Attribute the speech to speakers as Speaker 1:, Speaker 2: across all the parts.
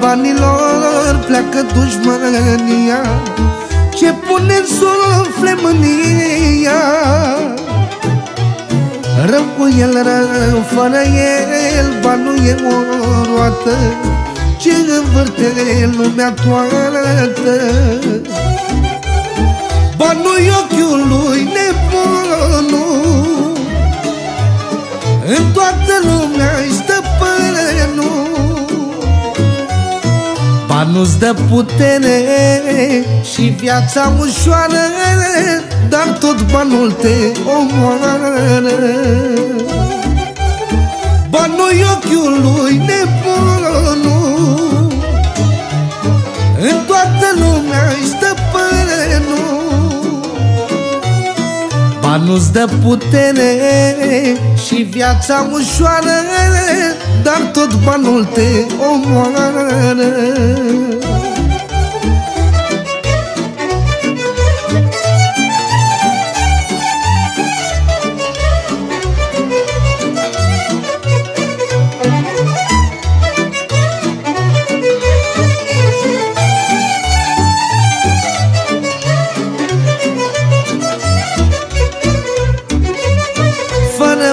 Speaker 1: banilor pleacă dușmânia Ce pune în suflet mânia? Rău cu el, rău fără el Banul e o roată. Ce învârte lumea toată. Banul e ochiul lui nebunul. În toată lumea-i stăpânul Banul-ți dă putere și viața ușoară Dar tot banul te omoară. Banul-i ochiul Banul-ți dă putere și viața ușoară Dar tot banul te omoară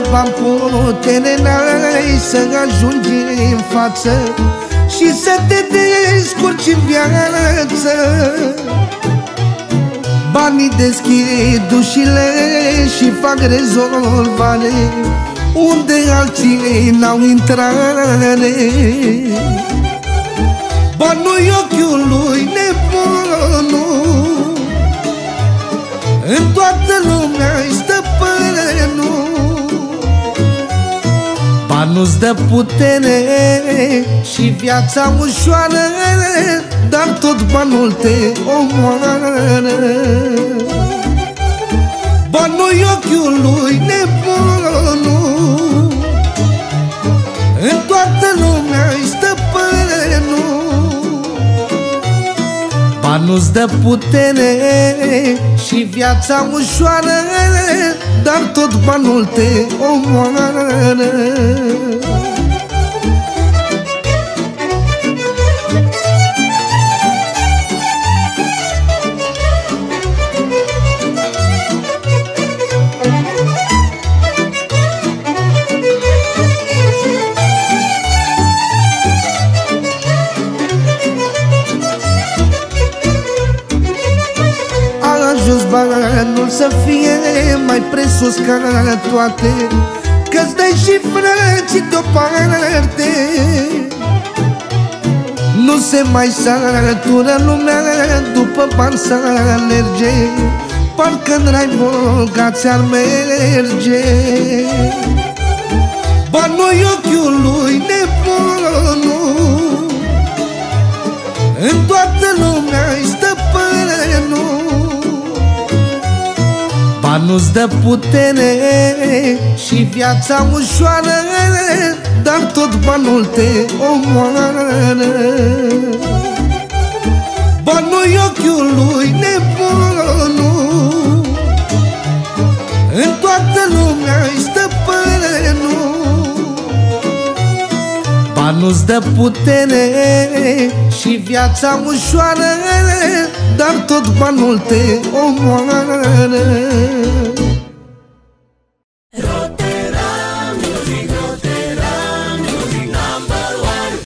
Speaker 1: Fără bani putere n-ai să ajungi în față Și să te descurci în viață. Banii deschid ușile și fac rezolvare Unde alții n-au intrare. Banul ochiul lui nebunul În toată lumea-i Banul-ți dă putere și viața ușoară Dar tot banul te omoară Banul-ți dă putere și viața ușoară Dar tot banul te omoară banul să fie mai presus ca toate. Că-ți dai și frății deoparte. Nu se mai sătură lumea după bani să alerge. Parcă în rai bogați ar merge. Banul ochiul lui Banul-ți dă putere și viața ușoară Dar tot banul te omoară. Banul-i ochiul lui nebunul În toată lumea-i stăpânul. Banul-ți dă putere și viața ușoară Dar tot banul te omoară